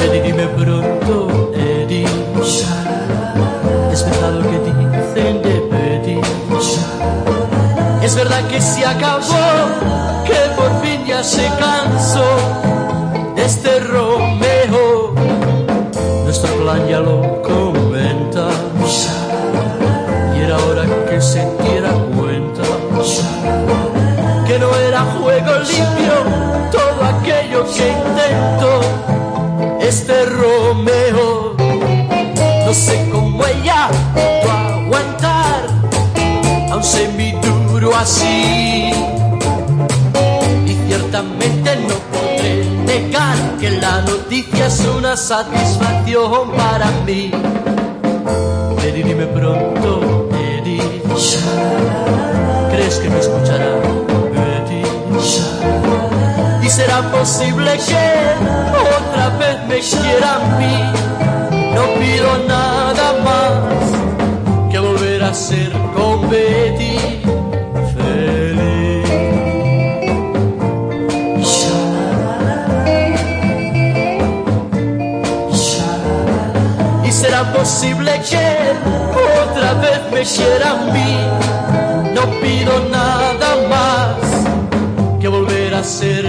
Eddie, dime pronto, Eddie. Es verdad lo que dicen de Betty. Es verdad que se acabó, que por fin ya se cansó de este Romeo. Nuestro plan ya lo comenta. Y era hora que se diera cuenta que no era juego limpio. Y ciertamente no podré negar que la noticia es una satisfacción para mí. Eddie, dime pronto, Eddie. ¿Crees que me escuchará, Betty? Y será posible que otra vez me quiera a mí. No pido nada más que volver a ser con será posible que otra vez me quiera a mí. No pido nada más que volver a ser